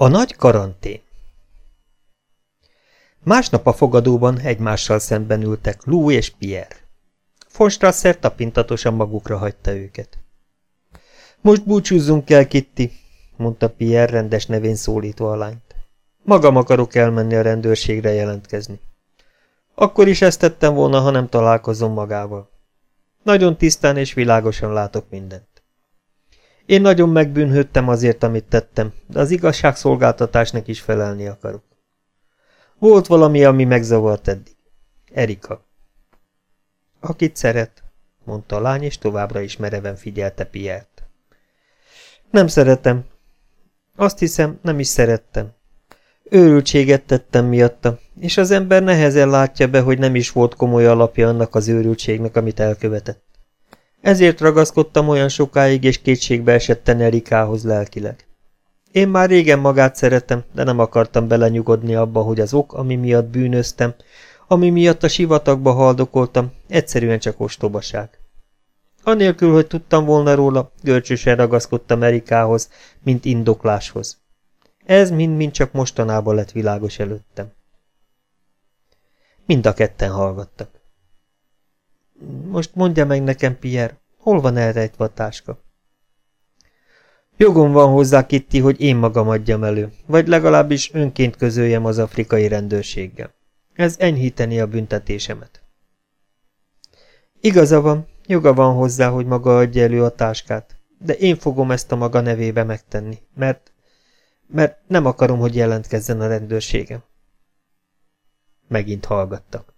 A nagy karantén Másnap a fogadóban egymással szemben ültek Lou és Pierre. Von Strasser tapintatosan magukra hagyta őket. Most búcsúzzunk el, Kitty, mondta Pierre rendes nevén szólító a lányt. Magam akarok elmenni a rendőrségre jelentkezni. Akkor is ezt tettem volna, ha nem találkozom magával. Nagyon tisztán és világosan látok mindent. Én nagyon megbűnhődtem azért, amit tettem, de az igazságszolgáltatásnak is felelni akarok. Volt valami, ami megzavart eddig. Erika. Akit szeret, mondta a lány, és továbbra is mereven figyelte Piert. Nem szeretem. Azt hiszem, nem is szerettem. Őrültséget tettem miatta, és az ember nehezen látja be, hogy nem is volt komoly alapja annak az őrültségnek, amit elkövetett. Ezért ragaszkodtam olyan sokáig, és kétségbe esetten Erikához lelkileg. Én már régen magát szeretem, de nem akartam belenyugodni abba, hogy az ok, ami miatt bűnöztem, ami miatt a sivatagba haldokoltam, egyszerűen csak ostobaság. Anélkül, hogy tudtam volna róla, görcsösen ragaszkodtam Erikához, mint indokláshoz. Ez mind-mind csak mostanában lett világos előttem. Mind a ketten hallgattak. Most mondja meg nekem, Pierre, hol van elrejtve a táska? Jogom van hozzá, Kitty, hogy én magam adjam elő, vagy legalábbis önként közöljem az afrikai rendőrséggel. Ez enyhíteni a büntetésemet. Igaza van, joga van hozzá, hogy maga adja elő a táskát, de én fogom ezt a maga nevébe megtenni, mert, mert nem akarom, hogy jelentkezzen a rendőrségem. Megint hallgattak.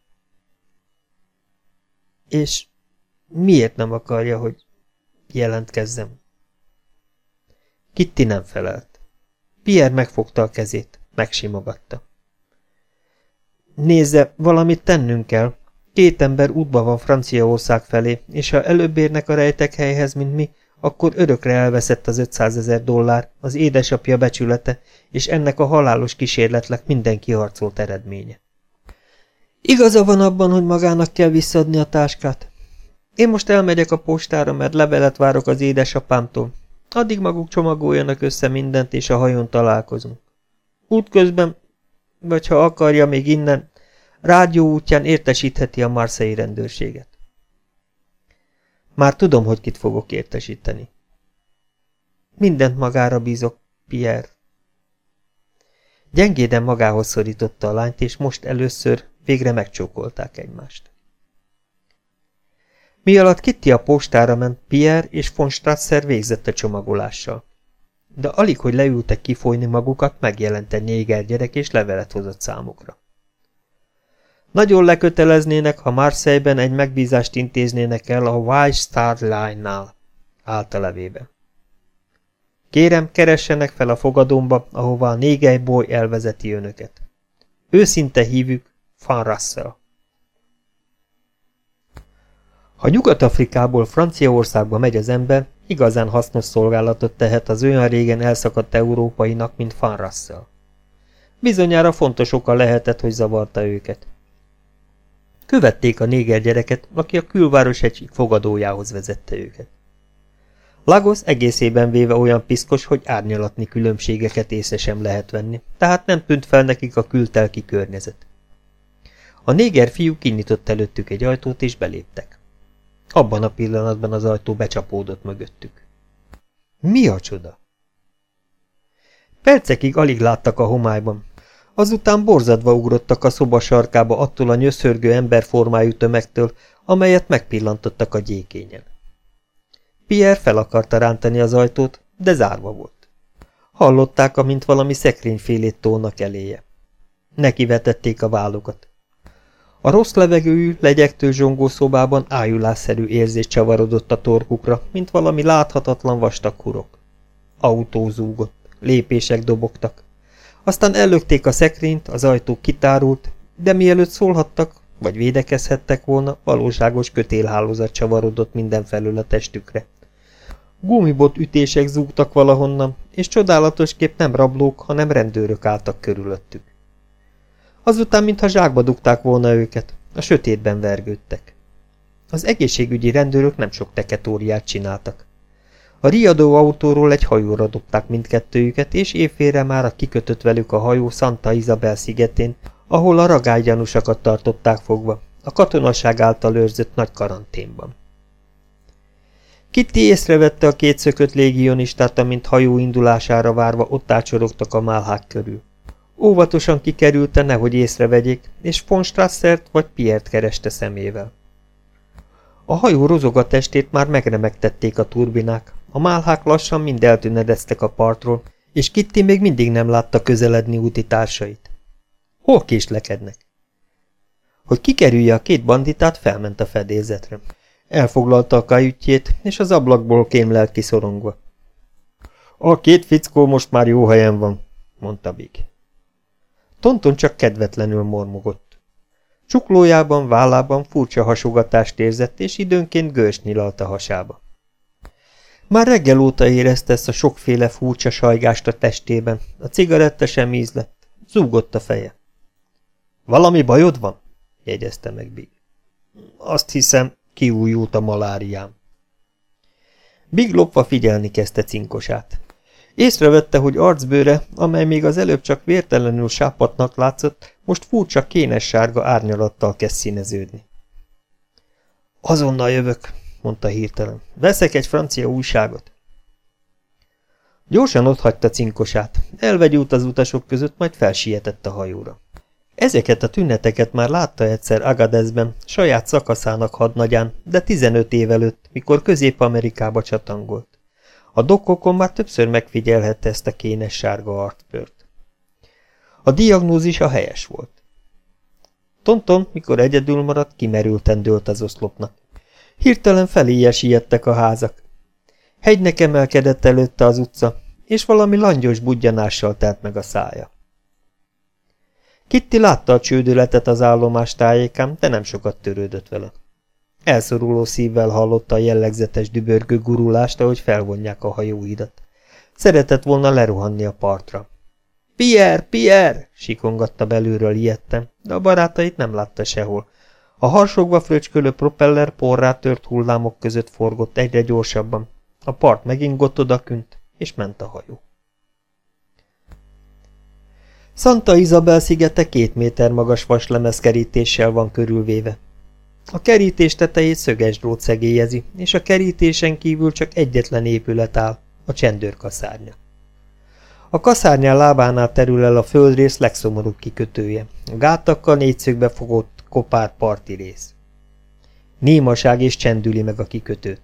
És miért nem akarja, hogy jelentkezzem? Kitty nem felelt. Pierre megfogta a kezét, megsimogatta. Nézze, valamit tennünk kell. Két ember útba van Franciaország felé, és ha előbb érnek a rejtek helyhez, mint mi, akkor örökre elveszett az 500 ezer dollár, az édesapja becsülete, és ennek a halálos kísérletnek minden kiharcolt eredménye. Igaza van abban, hogy magának kell visszadni a táskát. Én most elmegyek a postára, mert levelet várok az édesapámtól. Addig maguk csomagoljanak össze mindent, és a hajón találkozunk. Útközben, vagy ha akarja még innen, rádió útján értesítheti a marszei rendőrséget. Már tudom, hogy kit fogok értesíteni. Mindent magára bízok, Pierre. Gyengéden magához szorította a lányt, és most először végre megcsókolták egymást. Mi alatt Kitty a postára ment, Pierre és von Strasser végzett a csomagolással. De alig, hogy leültek kifolyni magukat, megjelent egy néger gyerek, és levelet hozott számukra. Nagyon leköteleznének, ha Marseille-ben egy megbízást intéznének el a White Star Line-nál, állt a levében. Kérem, keressenek fel a fogadómba, ahová a négely boly elvezeti önöket. Őszinte hívük, Van Russell. Ha Nyugat-Afrikából Franciaországba megy az ember, igazán hasznos szolgálatot tehet az olyan régen elszakadt európainak, mint Van Russell. Bizonyára fontos oka lehetett, hogy zavarta őket. Követték a néger gyereket, aki a külváros egy fogadójához vezette őket. Lagos egészében véve olyan piszkos, hogy árnyalatni különbségeket észre sem lehet venni, tehát nem tűnt fel nekik a kültelki környezet. A néger fiú kinyitott előttük egy ajtót, és beléptek. Abban a pillanatban az ajtó becsapódott mögöttük. Mi a csoda? Percekig alig láttak a homályban, Azután borzadva ugrottak a szoba sarkába attól a nyöszörgő emberformájú tömegtől, amelyet megpillantottak a gyékényen. Pierre fel akarta rántani az ajtót, de zárva volt. Hallották, amint valami szekrényfélét tolnak eléje. Neki vetették a vállukat. A rossz levegőjű, legyektő zsongó szobában ájulásszerű érzés csavarodott a torkukra, mint valami láthatatlan vastag hurok. Autó zúgott, lépések dobogtak. Aztán ellökték a szekrényt, az ajtó kitárult, de mielőtt szólhattak, vagy védekezhettek volna, valóságos kötélhálózat csavarodott mindenfelől a testükre. Gumibot ütések zúgtak valahonnan, és csodálatosképp nem rablók, hanem rendőrök álltak körülöttük. Azután, mintha zsákba dugták volna őket, a sötétben vergődtek. Az egészségügyi rendőrök nem sok teketóriát csináltak. A riadó autóról egy hajóra dobták mindkettőjüket, és évfélre már a kikötött velük a hajó Santa Isabel szigetén, ahol a ragálygyanúsakat tartották fogva, a katonaság által őrzött nagy karanténban. Kitty észrevette a két szökött légionistát, amint hajó indulására várva ott ácsorogtak a málhák körül. Óvatosan kikerülte, nehogy észrevegyék, és von Strassert vagy Piert kereste szemével. A hajó rozoga testét már megremegtették a turbinák, a málhák lassan mind eltűnedeztek a partról, és Kitty még mindig nem látta közeledni úti társait. Hol késlekednek? Hogy kikerülje a két banditát, felment a fedélzetre. Elfoglalta a kajütjét, és az ablakból kémlelt kiszorongva. A két fickó most már jó helyen van, mondta Big. Tonton csak kedvetlenül mormogott. Csuklójában, vállában furcsa hasogatást érzett, és időnként gős nyilalt a hasába. Már reggel óta érezte ezt a sokféle furcsa sajgást a testében, a cigaretta sem ízlett, zúgott a feje. Valami bajod van? jegyezte meg Big. Azt hiszem, kiújult a maláriám. Big lopva figyelni kezdte cinkosát. Észrevette, hogy arcbőre, amely még az előbb csak vértelenül sápatnak látszott, most furcsa kénes sárga árnyalattal kezd színeződni. Azonnal jövök, mondta hirtelen. Veszek egy francia újságot. Gyorsan otthagyta cinkosát, elvegyült az utasok között, majd felsietett a hajóra. Ezeket a tüneteket már látta egyszer Agadezben, saját szakaszának hadnagyán, de 15 év előtt, mikor Közép-Amerikába csatangolt. A dokkokon már többször megfigyelhette ezt a kénes sárga arcpört. A diagnózis a helyes volt. Tonton, mikor egyedül maradt, kimerülten dőlt az oszlopnak. Hirtelen feléje a házak. Hegynek emelkedett előtte az utca, és valami langyos budjanással telt meg a szája. Kitty látta a csődületet az állomás tájékán, de nem sokat törődött vele. Elszoruló szívvel hallotta a jellegzetes dübörgő gurulást, ahogy felvonják a hajóidat. Szeretett volna leruhanni a partra. Pierre, Pierre! sikongatta belülről ijedtem, de a barátait nem látta sehol. A harsogva fröcskölő propeller porrá tört hullámok között forgott egyre gyorsabban. A part megingott odakünt, és ment a hajó. Santa Isabel szigete két méter magas vaslemezkerítéssel van körülvéve. A kerítés tetejét szöges drót szegélyezi, és a kerítésen kívül csak egyetlen épület áll, a csendőrkaszárnya. A kaszárnyán lábánál terül el a földrész legszomorúbb kikötője, a gátakkal négyszögbe fogott kopár parti rész. Némaság és csendüli meg a kikötőt.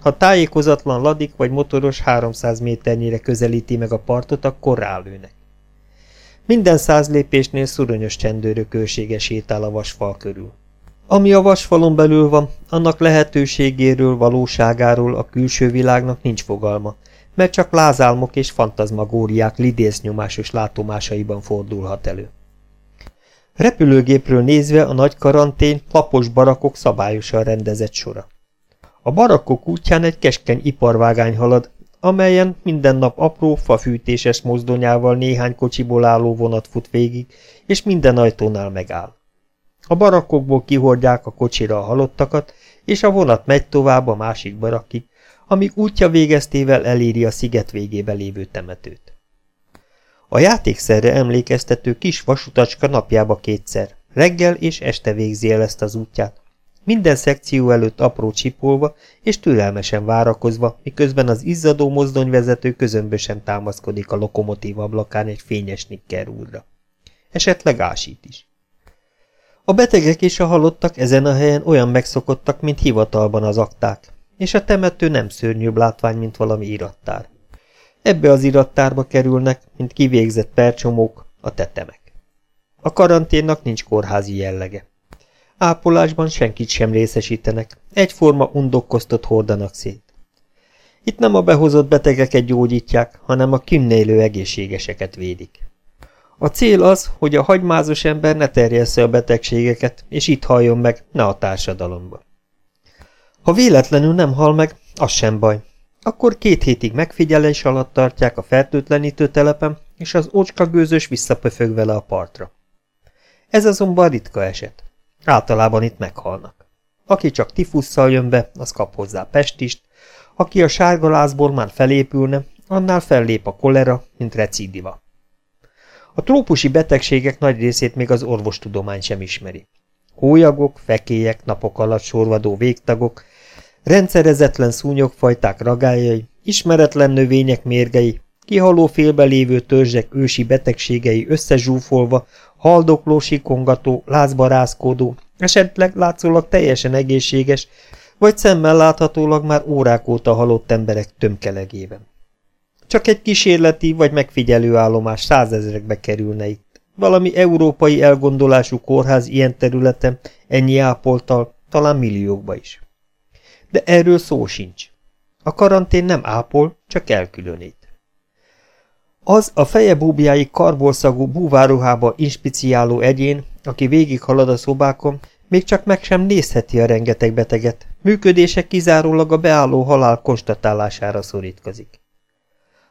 Ha tájékozatlan ladik vagy motoros 300 méternyire közelíti meg a partot, akkor rálőnek. Minden száz lépésnél szuronyos csendőrök őrsége sétál a vasfal körül. Ami a vasfalon belül van, annak lehetőségéről, valóságáról a külső világnak nincs fogalma, mert csak lázálmok és fantazmagóriák lidésznyomásos látomásaiban fordulhat elő. Repülőgépről nézve a nagy karantén lapos barakok szabályosan rendezett sora. A barakok útján egy keskeny iparvágány halad, amelyen minden nap apró, fafűtéses mozdonyával néhány kocsiból álló vonat fut végig, és minden ajtónál megáll. A barakkokból kihordják a kocsira a halottakat, és a vonat megy tovább a másik barakig, amíg útja végeztével eléri a sziget végébe lévő temetőt. A játékszerre emlékeztető kis vasutacska napjába kétszer, reggel és este végzi el ezt az útját, minden szekció előtt apró csipolva és türelmesen várakozva, miközben az izzadó mozdonyvezető közömbösen támaszkodik a lokomotív ablakán egy fényes nikker úrra. Esetleg ásít is. A betegek és a halottak ezen a helyen olyan megszokottak, mint hivatalban az akták, és a temető nem szörnyűbb látvány, mint valami irattár. Ebbe az irattárba kerülnek, mint kivégzett percsomók, a tetemek. A karanténnak nincs kórházi jellege. Ápolásban senkit sem részesítenek, egyforma undokkoztat hordanak szét. Itt nem a behozott betegeket gyógyítják, hanem a kinnélő egészségeseket védik. A cél az, hogy a hagymázos ember ne terjessze a betegségeket, és itt halljon meg, ne a társadalomba. Ha véletlenül nem hal meg, az sem baj. Akkor két hétig megfigyelés alatt tartják a fertőtlenítő telepen, és az ócska gőzös visszapöfög vele a partra. Ez azonban ritka eset. Általában itt meghalnak. Aki csak tifusszal jön be, az kap hozzá pestist, Aki a sárgalázból már felépülne, annál fellép a kolera, mint recidiva. A trópusi betegségek nagy részét még az orvostudomány sem ismeri. Hólyagok, fekélyek, napok alatt sorvadó végtagok, rendszerezetlen szúnyogfajták ragályai, ismeretlen növények mérgei, kihaló félbe lévő törzsek ősi betegségei összezsúfolva, haldokló, sikongató, lázbarázkodó, esetleg látszólag teljesen egészséges, vagy szemmel láthatólag már órák óta halott emberek tömkelegében. Csak egy kísérleti vagy megfigyelő állomás százezrekbe kerülne itt. Valami európai elgondolású kórház ilyen területen, ennyi ápoltal, talán milliókba is. De erről szó sincs. A karantén nem ápol, csak elkülönít. Az a feje búbjáig karbolszagú búváruhába inspiciáló egyén, aki végighalad a szobákon, még csak meg sem nézheti a rengeteg beteget, működése kizárólag a beálló halál konstatálására szorítkozik.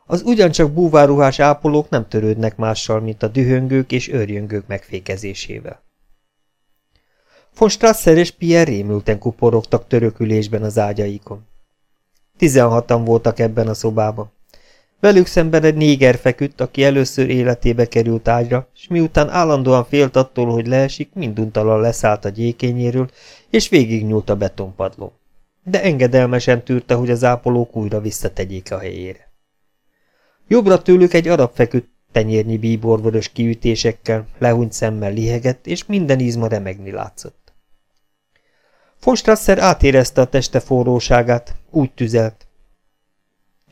Az ugyancsak búváruhás ápolók nem törődnek mással, mint a dühöngők és őrjöngők megfékezésével. Von Strasser és Pierre rémülten kuporogtak törökülésben az ágyaikon. Tizenhatan voltak ebben a szobában. Velük szemben egy néger feküdt, aki először életébe került ágyra, és miután állandóan félt attól, hogy leesik, minduntalan leszállt a gyékényéről, és végignyúlt a betonpadlón. De engedelmesen tűrte, hogy az ápolók újra visszategyék a helyére. Jobbra tőlük egy arab feküdt, tenyérnyi bíborvörös kiütésekkel, lehúnyt szemmel lihegett, és minden izma remegni látszott. Fonstrasser átérezte a teste forróságát, úgy tüzelt,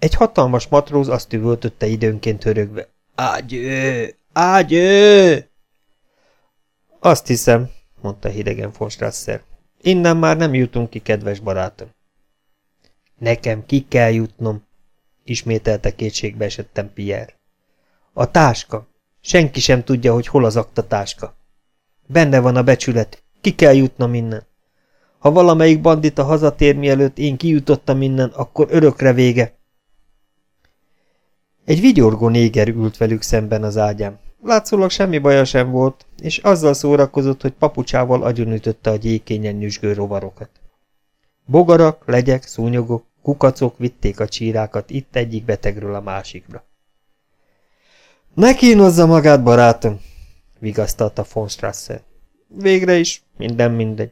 egy hatalmas matróz azt üvöltötte időnként hörögve. Ágyő! Ágyő! Azt hiszem, mondta hidegen von Strasser. Innen már nem jutunk ki, kedves barátom. Nekem ki kell jutnom, ismételte kétségbe esettem Pierre. A táska. Senki sem tudja, hogy hol az akta táska. Benne van a becsület. Ki kell jutnom innen. Ha valamelyik bandita hazatér mielőtt én kijutottam innen, akkor örökre vége. Egy vigyorgó néger ült velük szemben az ágyán. Látszólag semmi baja sem volt, és azzal szórakozott, hogy papucsával agyonütötte a gyékényen nyüzsgő rovarokat. Bogarak, legyek, szúnyogok, kukacok vitték a csírákat itt egyik betegről a másikra. Ne kínozza magát, barátom, vigasztalta von Strasser. Végre is, minden mindegy.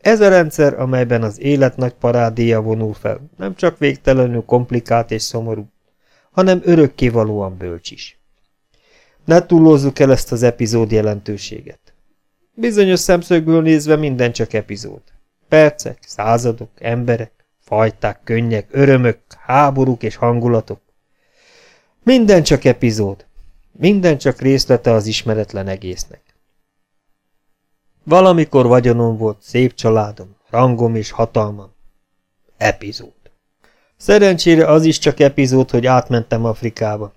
Ez a rendszer, amelyben az élet nagy parádéja vonul fel, nem csak végtelenül komplikált és szomorú, hanem örökkévalóan bölcs is. Ne túlozzuk el ezt az epizód jelentőséget. Bizonyos szemszögből nézve minden csak epizód. Percek, századok, emberek, fajták, könnyek, örömök, háborúk és hangulatok. Minden csak epizód. Minden csak részlete az ismeretlen egésznek. Valamikor vagyonom volt, szép családom, rangom és hatalmam. Epizód. Szerencsére az is csak epizód, hogy átmentem Afrikába.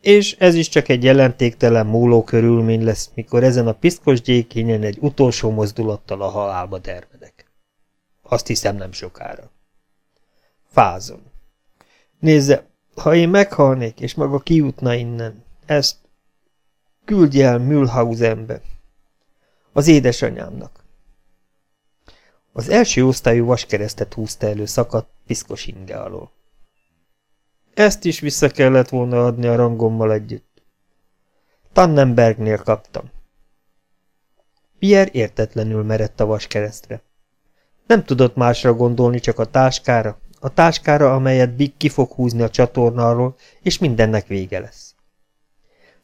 És ez is csak egy jelentéktelen múló körülmény lesz, mikor ezen a piszkos gyékényen egy utolsó mozdulattal a halálba dermedek. Azt hiszem nem sokára. Fázom. Nézze, ha én meghalnék, és maga kijutna innen, ezt küldje el Mühlhausenbe, az édesanyámnak. Az első osztályú vaskeresztet húzta elő szakadt, piszkos inge alól. Ezt is vissza kellett volna adni a rangommal együtt. Tannenbergnél kaptam. Pierre értetlenül merett a vaskeresztre. Nem tudott másra gondolni, csak a táskára, a táskára, amelyet Big ki fog húzni a csatornáról, és mindennek vége lesz.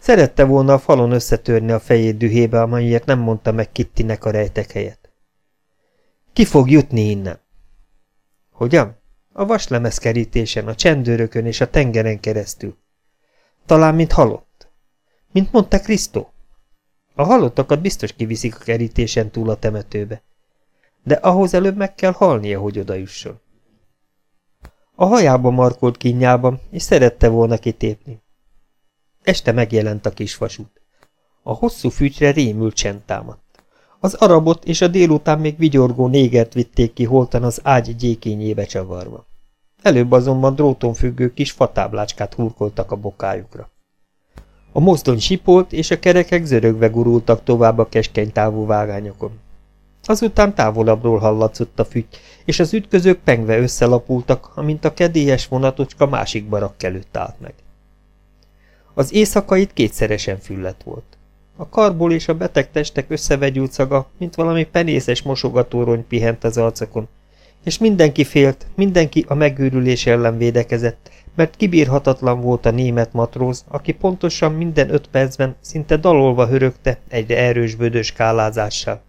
Szerette volna a falon összetörni a fejét dühébe, amelyért nem mondta meg Kittinek a rejtek helyet. Ki fog jutni innen? Hogyan? A vaslemezkerítésen, a csendőrökön és a tengeren keresztül. Talán, mint halott. Mint mondta Krisztó. A halottakat biztos kiviszik a kerítésen túl a temetőbe. De ahhoz előbb meg kell halnia, hogy odajusson. A hajába markolt kínjában, és szerette volna kitépni. Este megjelent a kisvasút. A hosszú fűcsre rémült csend támadt. Az arabot és a délután még vigyorgó négert vitték ki holtan az ágy gyékényébe csavarva. Előbb azonban dróton függő kis fatáblácskát hurkoltak a bokájukra. A mozdony sipolt, és a kerekek zörögve gurultak tovább a keskeny távú vágányokon. Azután távolabbról hallatszott a fügy, és az ütközők pengve összelapultak, amint a kedélyes vonatocska másik barak előtt állt meg. Az éjszakait kétszeresen füllet volt. A karból és a beteg testek összevegyült szaga, mint valami penészes mosogatórony pihent az arcokon, és mindenki félt, mindenki a megőrülés ellen védekezett, mert kibírhatatlan volt a német matróz, aki pontosan minden öt percben szinte dalolva hörögte egyre erősbödő skálázással.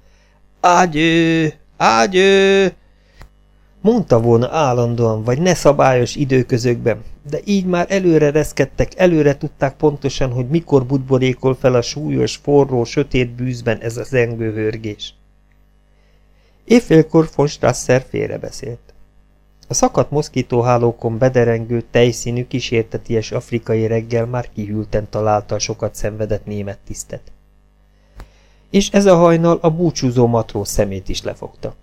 Ágyő! Ágyő! Mondta volna állandóan, vagy ne szabályos időközökben, de így már előre reszkedtek, előre tudták pontosan, hogy mikor budborékol fel a súlyos, forró, sötét bűzben ez az zengő hörgés. Évfélkor von Strasser félrebeszélt. A szakadt moszkítóhálókon bederengő, tejszínű, kísérteties afrikai reggel már kihűlten találta a sokat szenvedett német tisztet. És ez a hajnal a búcsúzó matróz szemét is lefogta.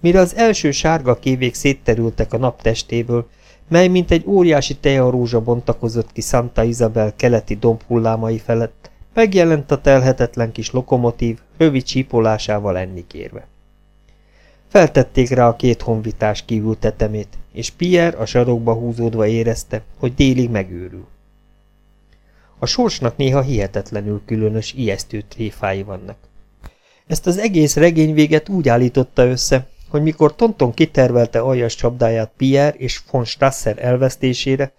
Mire az első sárga kévék szétterültek a nap testéből, mely mint egy óriási tejarózsa bontakozott ki Santa Isabel keleti dombhullámai felett, megjelent a telhetetlen kis lokomotív, rövid csípolásával enni kérve. Feltették rá a két honvitás kívül tetemét, és Pierre a sarokba húzódva érezte, hogy délig megőrül. A sorsnak néha hihetetlenül különös, ijesztő tréfái vannak. Ezt az egész regényvéget úgy állította össze, hogy mikor Tonton kitervelte aljas csapdáját Pierre és von Strasser elvesztésére,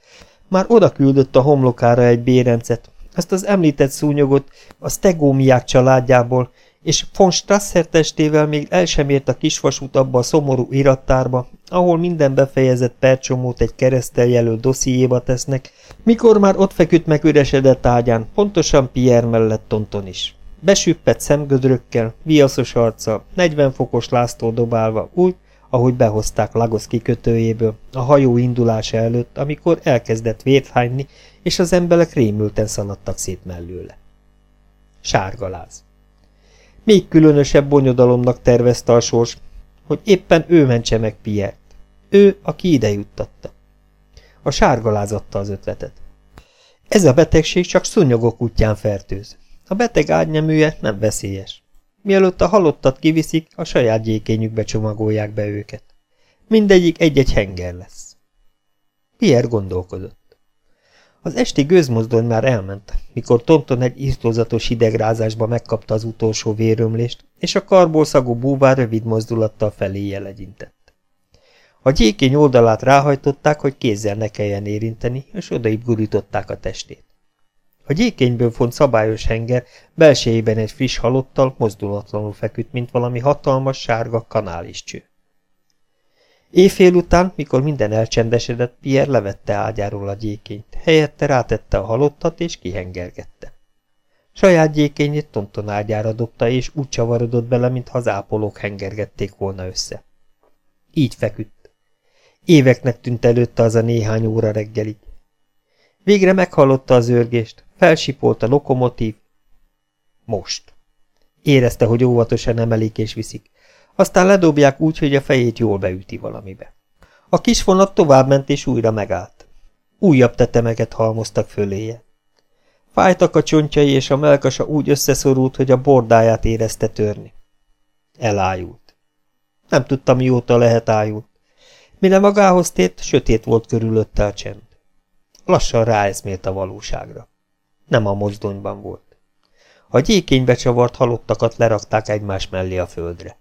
már oda küldött a homlokára egy bérencet, ezt az említett szúnyogot a stegómiák családjából, és von Strasser testével még el sem ért a kisvasút abba a szomorú irattárba, ahol minden befejezett percsomót egy keresztel jelölt dossziéba tesznek, mikor már ott feküdt meg üresedett ágyán, pontosan Pierre mellett Tonton is. Besüppett szemgödrökkel, viaszos arccal, 40 fokos láztól dobálva, úgy, ahogy behozták Lagos kikötőjéből, a hajó indulása előtt, amikor elkezdett vért és az emberek rémülten szaladtak szét mellőle. Sárgaláz. Még különösebb bonyodalomnak tervezte a sors, hogy éppen ő mentse meg Piert. Ő, aki ide juttatta. A sárgaláz adta az ötletet. Ez a betegség csak szúnyogok útján fertőz. A beteg ágyneműje nem veszélyes. Mielőtt a halottat kiviszik, a saját gyékényükbe csomagolják be őket. Mindegyik egy-egy henger lesz. Pierre gondolkodott. Az esti gőzmozdony már elment, mikor Tonton egy írtózatos hidegrázásba megkapta az utolsó vérömlést, és a karból szagú búvár rövid mozdulattal felé jelegyintett. A gyékény oldalát ráhajtották, hogy kézzel ne kelljen érinteni, és odaib gurították a testét. A gyékényből font szabályos henger belsejében egy friss halottal mozdulatlanul feküdt, mint valami hatalmas sárga kanáliscső. Éjfél után, mikor minden elcsendesedett, Pierre levette ágyáról a gyékényt, helyette rátette a halottat és kihengergette. Saját gyékényét tonton ágyára dobta, és úgy csavarodott bele, mintha az ápolók hengergették volna össze. Így feküdt. Éveknek tűnt előtte az a néhány óra reggelig. Végre meghallotta az őrgést, felsipolt a lokomotív. Most. Érezte, hogy óvatosan emelik és viszik. Aztán ledobják úgy, hogy a fejét jól beüti valamibe. A kis vonat továbbment és újra megállt. Újabb tetemeket halmoztak föléje. Fájtak a csontjai, és a melkasa úgy összeszorult, hogy a bordáját érezte törni. Elájult. Nem tudta, mióta lehet ájult. Mire magához tért, sötét volt körülötte a csend. Lassan ráeszmélt a valóságra. Nem a mozdonyban volt. A gyékénybe csavart halottakat lerakták egymás mellé a földre.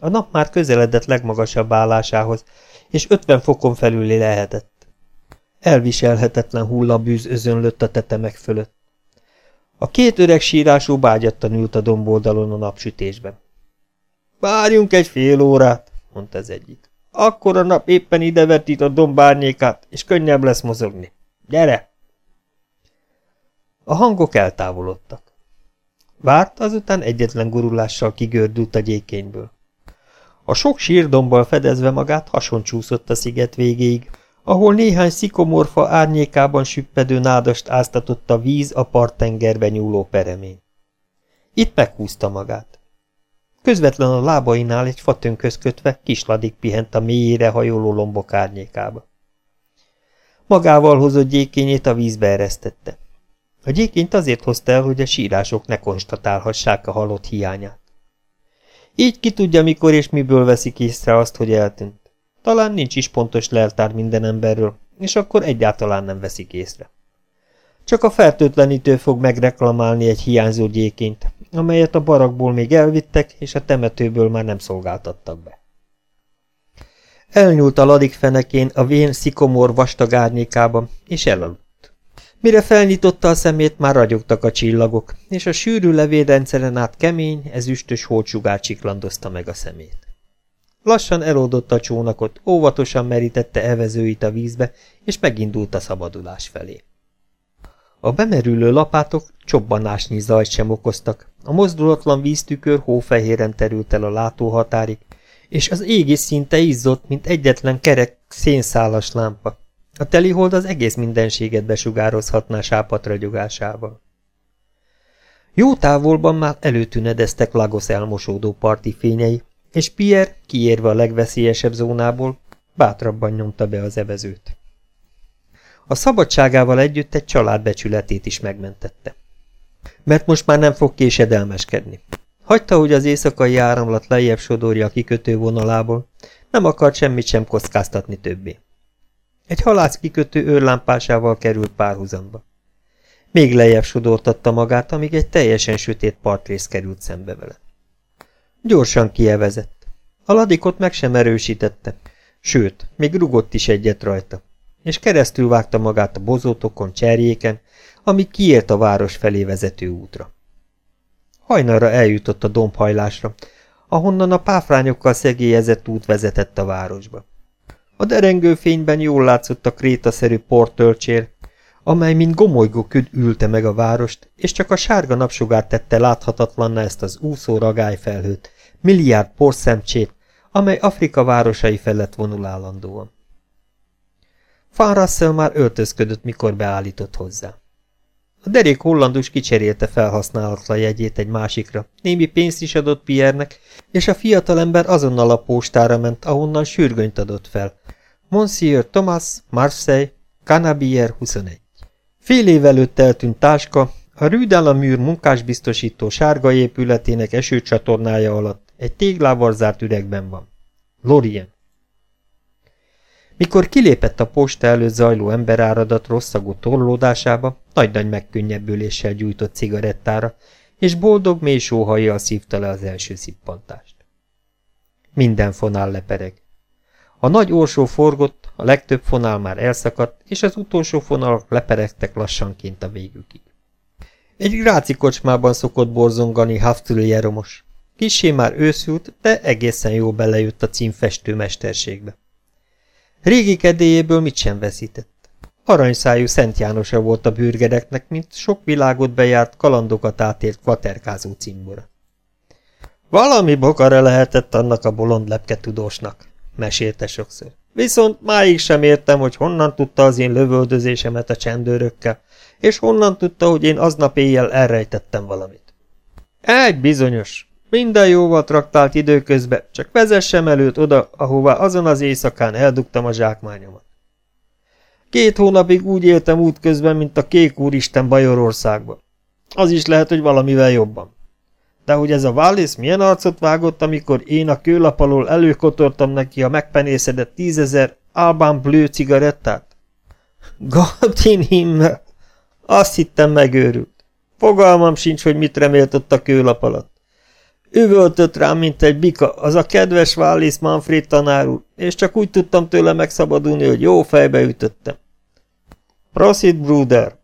A nap már közeledett legmagasabb állásához, és ötven fokon felüli lehetett. Elviselhetetlen hullabűz özönlött a tetemek fölött. A két öreg sírású bágyattan ült a domboldalon a napsütésben. Várjunk egy fél órát, mondta az egyik. Akkor a nap éppen ide vetít a dombárnyékát, és könnyebb lesz mozogni. Gyere! A hangok eltávolodtak. Várt, azután egyetlen gurulással kigördült a gyékényből. A sok sírdombbal fedezve magát hason a sziget végéig, ahol néhány szikomorfa árnyékában süppedő nádast áztatott a víz a parttengerbe nyúló peremén. Itt meghúzta magát. Közvetlen a lábainál egy fatönköz kötve kisladik pihent a mélyére hajoló lombok árnyékába. Magával hozott gyékényét a vízbe eresztette. A gyékényt azért hozta el, hogy a sírások ne konstatálhassák a halott hiányát. Így ki tudja, mikor és miből veszik észre azt, hogy eltűnt. Talán nincs is pontos leltár minden emberről, és akkor egyáltalán nem veszik észre. Csak a fertőtlenítő fog megreklamálni egy hiányzó gyékényt, amelyet a barakból még elvittek, és a temetőből már nem szolgáltattak be. Elnyúlt a ladik fenekén a vén szikomor vastag árnyékában, és elaludt. Mire felnyitotta a szemét, már ragyogtak a csillagok, és a sűrű levélrendszeren át kemény, ezüstös holtsugár csiklandozta meg a szemét. Lassan eloldott a csónakot, óvatosan merítette evezőit a vízbe, és megindult a szabadulás felé. A bemerülő lapátok csobbanásnyi zajt sem okoztak, a mozdulatlan víztükör hófehéren terült el a látóhatárig, és az égi szinte izzott, mint egyetlen kerek szénszálas lámpa. A telihold az egész mindenséget besugározhatná sápat ragyogásával. Jó távolban már előtünedeztek Lagos elmosódó parti fényei, és Pierre, kiérve a legveszélyesebb zónából, bátrabban nyomta be az evezőt. A szabadságával együtt egy család becsületét is megmentette. Mert most már nem fog késedelmeskedni. Hagyta, hogy az éjszakai áramlat lejjebb sodorja a kikötő vonalából, nem akart semmit sem kockáztatni többé. Egy halász kikötő őrlámpásával került párhuzamba. Még lejjebb sodortatta magát, amíg egy teljesen sötét partrész került szembe vele. Gyorsan kievezett. A ladikot meg sem erősítette, sőt, még rugott is egyet rajta, és keresztül vágta magát a bozótokon, cserjéken, ami kiért a város felé vezető útra. Hajnalra eljutott a dombhajlásra, ahonnan a páfrányokkal szegélyezett út vezetett a városba. A derengő fényben jól látszott a krétaszerű portölcsér, amely mint gomolygó küd ülte meg a várost, és csak a sárga napsugár tette láthatatlanná ezt az úszó ragályfelhőt, milliárd porszemcsét, amely Afrika városai felett vonul állandóan. Van már öltözködött, mikor beállított hozzá. A derék hollandus kicserélte felhasználatlan jegyét egy másikra, némi pénzt is adott Pierre-nek, és a fiatalember azonnal a postára ment, ahonnan sürgönyt adott fel. Monsieur Thomas, Marseille, Canabier 21. Fél év előtt eltűnt táska, a Rue műr munkásbiztosító sárga épületének esőcsatornája alatt egy téglával zárt üregben van. Lorien. Mikor kilépett a posta előtt zajló emberáradat rosszagú torlódásába, nagy-nagy megkönnyebbüléssel gyújtott cigarettára, és boldog mély sóhajjal szívta le az első szippantást. Minden fonál lepereg. A nagy orsó forgott, a legtöbb fonál már elszakadt, és az utolsó fonalak leperegtek lassanként a végükig. Egy gráci kocsmában szokott borzongani Haftilieromos. Kissé már őszült, de egészen jó belejött a címfestő mesterségbe. Régi kedélyéből mit sem veszített. Aranyszájú Szent Jánosa volt a bürgereknek, mint sok világot bejárt, kalandokat átért kvaterkázó cimbora. Valami bokara lehetett annak a bolond lepke tudósnak, mesélte sokszor. Viszont máig sem értem, hogy honnan tudta az én lövöldözésemet a csendőrökkel, és honnan tudta, hogy én aznap éjjel elrejtettem valamit. Egy bizonyos, minden jóval traktált időközben, csak vezessem előtt oda, ahová azon az éjszakán eldugtam a zsákmányomat. Két hónapig úgy éltem útközben, mint a kék úristen Bajorországban. Az is lehet, hogy valamivel jobban. De hogy ez a Wallis milyen arcot vágott, amikor én a kőlap alól előkotortam neki a megpenészedett tízezer Alban Blue cigarettát? God himmel! Azt hittem megőrült. Fogalmam sincs, hogy mit remélt ott a kőlap alatt. Üvöltött rám, mint egy bika, az a kedves Wallis Manfred tanár úr, és csak úgy tudtam tőle megszabadulni, hogy jó fejbe ütöttem. Prosit, Bruder!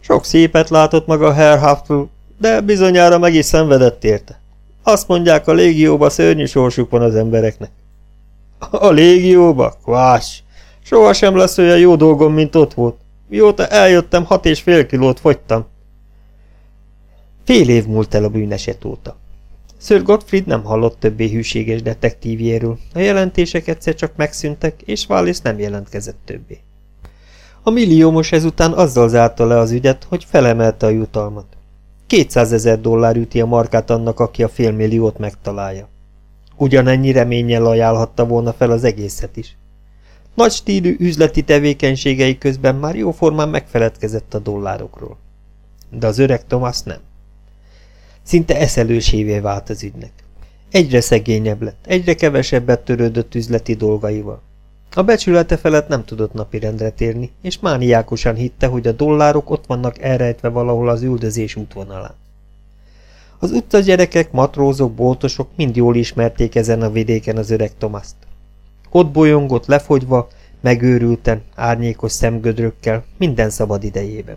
Sok szépet látott maga Herr Haftl, de bizonyára meg is szenvedett érte. Azt mondják, a légióba szörnyű sorsuk van az embereknek. A légióba? Kvás! Soha sem lesz olyan jó dolgom, mint ott volt. Mióta eljöttem, hat és fél kilót fogytam. Fél év múlt el a bűneset óta. Sir Gottfried nem hallott többé hűséges detektívjéről, a jelentések egyszer csak megszűntek, és Wallis nem jelentkezett többé. A milliómos ezután azzal zárta le az ügyet, hogy felemelte a jutalmat. 200 ezer dollár üti a markát annak, aki a félmilliót megtalálja. Ugyanennyi reménnyel ajánlhatta volna fel az egészet is. Nagy stílű üzleti tevékenységei közben már jóformán megfeledkezett a dollárokról. De az öreg Thomas nem. Szinte eszelősévé vált az ügynek. Egyre szegényebb lett, egyre kevesebbet törődött üzleti dolgaival. A becsülete felett nem tudott napirendre térni, és mániákosan hitte, hogy a dollárok ott vannak elrejtve valahol az üldözés útvonalán. Az utca gyerekek, matrózok, boltosok mind jól ismerték ezen a vidéken az öreg Tomaszt. Ott bolyongott lefogyva, megőrülten, árnyékos szemgödrökkel, minden szabad idejében.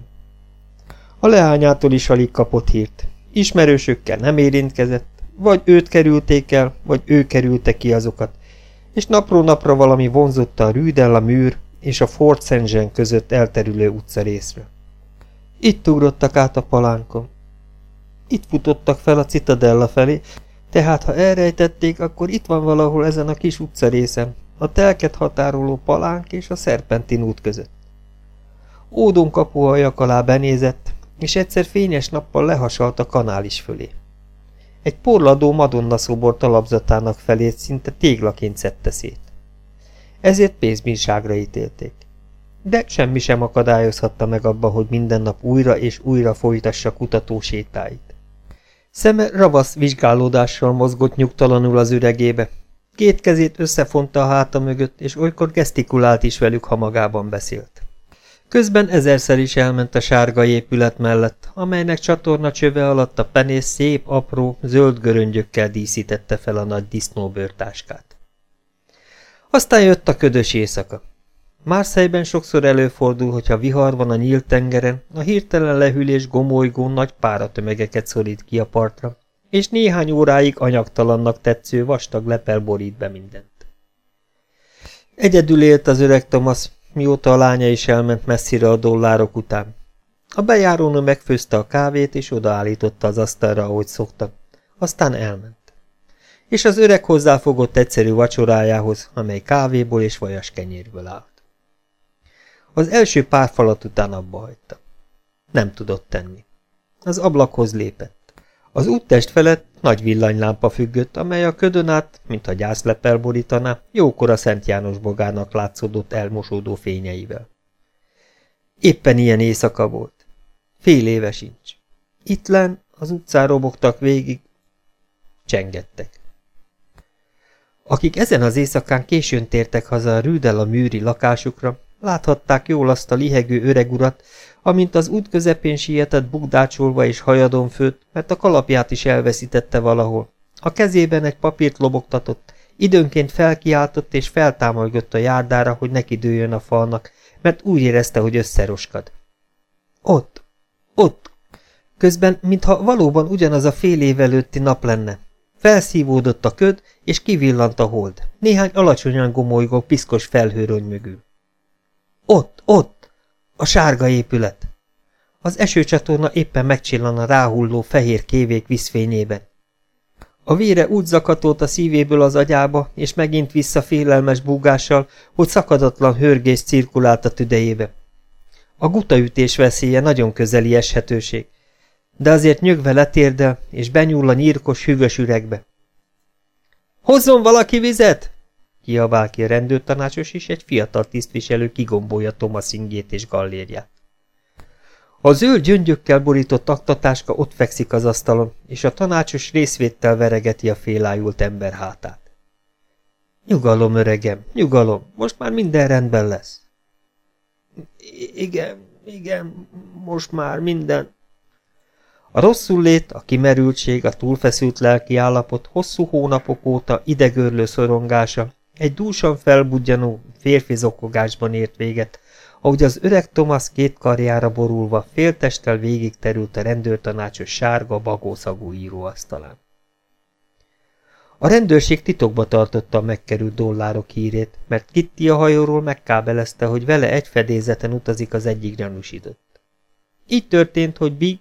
A leányától is alig kapott hírt. Ismerősökkel nem érintkezett, vagy őt kerülték el, vagy ő kerülte ki azokat, és napról napra valami vonzotta a Rüdella műr és a Fort St. Között elterülő utcarészről. Itt ugrottak át a palánkon. Itt futottak fel a Citadella felé, tehát ha elrejtették, akkor itt van valahol ezen a kis utcarészen, a telket határoló palánk és a szerpentin út között. Ódon kapuhajak alá benézett, és egyszer fényes nappal lehasalt a kanális fölé. Egy porladó Madonna szobor talapzatának felét szinte téglaként szedte szét. Ezért pénzbínságra ítélték. De semmi sem akadályozhatta meg abba, hogy minden nap újra és újra folytassa kutató sétáit. Szeme ravasz vizsgálódással mozgott nyugtalanul az üregébe. Két kezét összefonta a háta mögött, és olykor gesztikulált is velük, ha magában beszélt. Közben ezerszer is elment a sárga épület mellett, amelynek csatorna csöve alatt a penész szép, apró, zöld göröngyökkel díszítette fel a nagy disznóbőrtáskát. Aztán jött a ködös éjszaka. Márszejben sokszor előfordul, hogyha vihar van a nyílt tengeren, a hirtelen lehűlés gomolygó nagy páratömegeket szorít ki a partra, és néhány óráig anyagtalannak tetsző vastag lepel borít be mindent. Egyedül élt az öreg Thomas, mióta a lánya is elment messzire a dollárok után. A bejárónő megfőzte a kávét, és odaállította az asztalra, ahogy szokta. Aztán elment. És az öreg hozzáfogott egyszerű vacsorájához, amely kávéból és vajas kenyérből állt. Az első pár falat után abba hagyta. Nem tudott tenni. Az ablakhoz lépett. Az úttest felett nagy villanylámpa függött, amely a ködön át, mintha gyászlepel borítaná, jókora Szent János bogának látszódott elmosódó fényeivel. Éppen ilyen éjszaka volt. Fél éve sincs. Itt len az utcán robogtak végig, csengettek. Akik ezen az éjszakán későn tértek haza a Rüdel a műri lakásukra, láthatták jól azt a lihegő öreg urat, amint az út közepén sietett bugdácsolva és hajadon főtt, mert a kalapját is elveszítette valahol. A kezében egy papírt lobogtatott, időnként felkiáltott és feltámolgott a járdára, hogy neki dőjön a falnak, mert úgy érezte, hogy összeroskad. Ott, ott, közben, mintha valóban ugyanaz a fél év előtti nap lenne. Felszívódott a köd, és kivillant a hold, néhány alacsonyan gomolygó piszkos felhőrony mögül. Ott, ott! A sárga épület. Az esőcsatorna éppen megcsillan a ráhulló fehér kévék vízfényében. A vére úgy zakatolt a szívéből az agyába, és megint vissza félelmes búgással, hogy szakadatlan hörgés cirkulált a tüdejébe. A gutaütés veszélye nagyon közeli eshetőség, de azért nyögve letérdel, és benyúl a nyírkos, hűvös üregbe. – Hozzon valaki vizet! Kiabál ki a rendőrtanácsos, és egy fiatal tisztviselő kigombolja Thomas ingét és gallérját. A zöld gyöngyökkel borított aktatáska ott fekszik az asztalon, és a tanácsos részvéttel veregeti a félájult ember hátát. Nyugalom, öregem, nyugalom, most már minden rendben lesz. Igen, igen, most már minden. A rosszul lét, a kimerültség, a túlfeszült lelki állapot hosszú hónapok óta idegörlő szorongása, egy dúsan felbudjanó férfi zokogásban ért véget, ahogy az öreg Thomas két karjára borulva féltesttel végig terült a rendőrtanácsos sárga, bagószagú íróasztalán. A rendőrség titokba tartotta a megkerült dollárok hírét, mert Kitty a hajóról megkábelezte, hogy vele egy fedélzeten utazik az egyik gyanúsított. Így történt, hogy Big,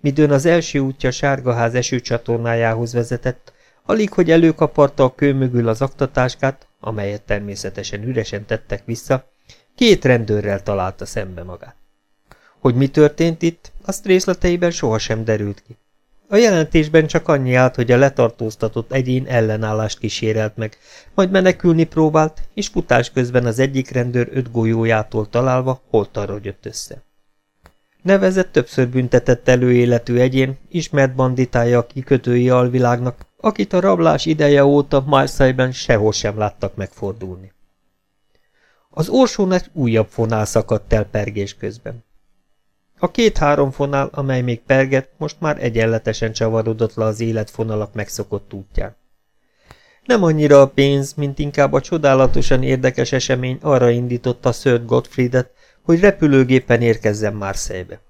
midőn az első útja Sárgaház esőcsatornájához vezetett, Alig, hogy előkaparta a kő mögül az aktatáskát, amelyet természetesen üresen tettek vissza, két rendőrrel találta szembe magát. Hogy mi történt itt, azt részleteiben sohasem derült ki. A jelentésben csak annyi állt, hogy a letartóztatott egyén ellenállást kísérelt meg, majd menekülni próbált, és futás közben az egyik rendőr öt golyójától találva holtarra jött össze. Nevezett többször büntetett előéletű egyén, ismert banditája a kikötői alvilágnak, akit a rablás ideje óta Marseille-ben sehol sem láttak megfordulni. Az orsón egy újabb fonál szakadt el pergés közben. A két-három fonál, amely még pergett, most már egyenletesen csavarodott le az életfonalak megszokott útján. Nem annyira a pénz, mint inkább a csodálatosan érdekes esemény arra indította Sir Gottfriedet, hogy repülőgépen érkezzen Marseille-be.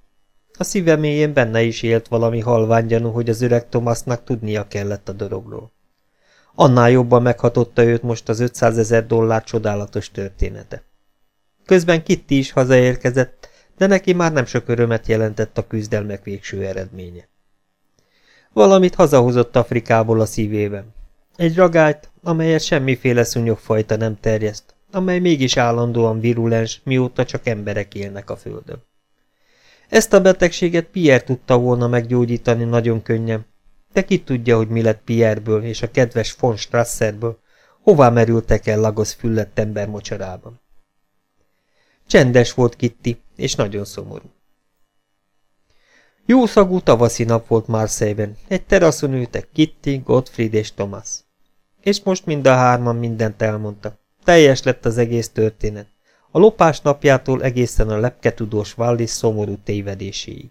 A szíve mélyén benne is élt valami halványgyanú, hogy az öreg Thomasnak tudnia kellett a dologról. Annál jobban meghatotta őt most az 500 ezer dollár csodálatos története. Közben Kitty is hazaérkezett, de neki már nem sok örömet jelentett a küzdelmek végső eredménye. Valamit hazahozott Afrikából a szívében. Egy ragályt, amelyet semmiféle szúnyogfajta nem terjeszt, amely mégis állandóan virulens, mióta csak emberek élnek a földön. Ezt a betegséget Pierre tudta volna meggyógyítani nagyon könnyen, de ki tudja, hogy mi lett Pierreből és a kedves von Strasserből, hová merültek el Lagos füllett ember mocsarában. Csendes volt Kitty, és nagyon szomorú. Jó szagú tavaszi nap volt Marseille-ben, egy teraszon ültek Kitty, Gottfried és Thomas. És most mind a hárman mindent elmondtak. Teljes lett az egész történet. A lopás napjától egészen a lepketudós Wallis szomorú tévedéséig.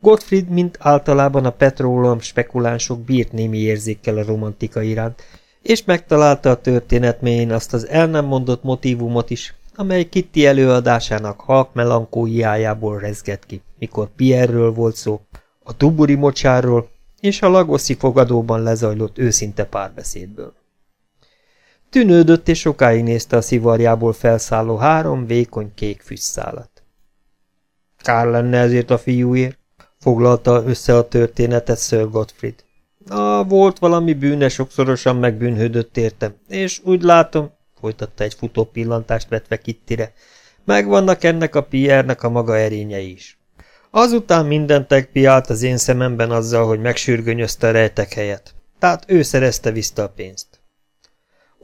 Gottfried, mint általában a petróleum spekulánsok bírt némi érzékkel a romantika iránt, és megtalálta a történet azt az el nem mondott motivumot is, amely Kitty előadásának halk melankóiájából rezgett ki, mikor Pierről volt szó, a tuburi mocsárról és a lagoszi fogadóban lezajlott őszinte párbeszédből. Tűnődött és sokáig nézte a szivarjából felszálló három vékony kék fűszálat. Kár lenne ezért a fiúért, foglalta össze a történetet Sir Gottfried. Ah, volt valami bűne, sokszorosan megbűnhődött értem, és úgy látom, folytatta egy futó pillantást vetve Kittire, megvannak ennek a Pierre-nek a maga erényei is. Azután mindent tegpiált az én szememben azzal, hogy megsürgönyözte a rejtek helyet. Tehát ő szerezte vissza a pénzt.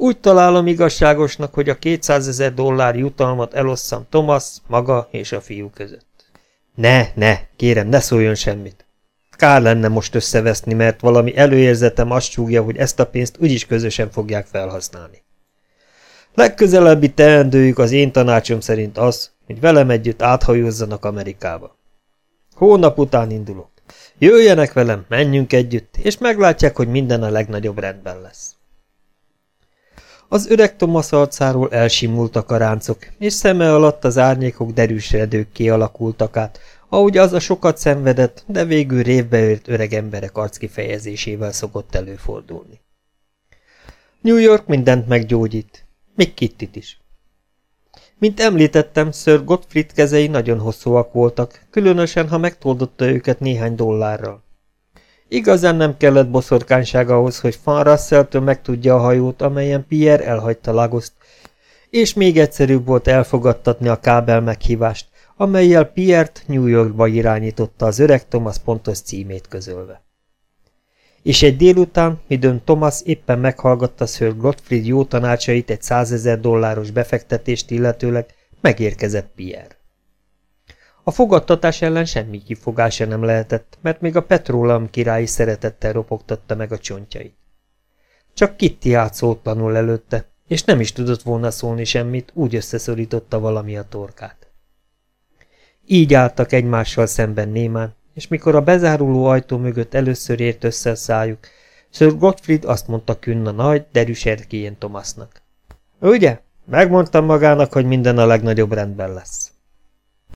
Úgy találom igazságosnak, hogy a 200 ezer dollár jutalmat elosszam Thomas, maga és a fiú között. Ne, ne, kérem, ne szóljon semmit. Kár lenne most összeveszni, mert valami előérzetem azt súgja, hogy ezt a pénzt úgyis közösen fogják felhasználni. Legközelebbi teendőjük az én tanácsom szerint az, hogy velem együtt áthajózzanak Amerikába. Hónap után indulok. Jöjjenek velem, menjünk együtt, és meglátják, hogy minden a legnagyobb rendben lesz. Az öreg Thomas arcáról elsimultak a ráncok, és szeme alatt az árnyékok derűs redők kialakultak át, ahogy az a sokat szenvedett, de végül révbeőrt öreg emberek arckifejezésével szokott előfordulni. New York mindent meggyógyít, még Kittit is. Mint említettem, Sir Gottfried kezei nagyon hosszúak voltak, különösen, ha megtoldotta őket néhány dollárral. Igazán nem kellett boszorkányság ahhoz, hogy Russell-től megtudja a hajót, amelyen Pierre elhagyta Lagoszt, és még egyszerűbb volt elfogadtatni a kábel meghívást, amelyel Pierre-t New Yorkba irányította az öreg Thomas pontos címét közölve. És egy délután, midőn Thomas éppen meghallgatta Sir Gottfried jó tanácsait egy százezer dolláros befektetést illetőleg, megérkezett Pierre. A fogadtatás ellen semmi kifogása nem lehetett, mert még a petróleum királyi szeretettel ropogtatta meg a csontjait. Csak Kitty állt szótlanul előtte, és nem is tudott volna szólni semmit, úgy összeszorította valami a torkát. Így álltak egymással szemben némán, és mikor a bezáruló ajtó mögött először ért össze a szájuk, Sir Gottfried azt mondta Künn a nagy, derűs erkéjén Thomasnak. Ugye? Megmondtam magának, hogy minden a legnagyobb rendben lesz.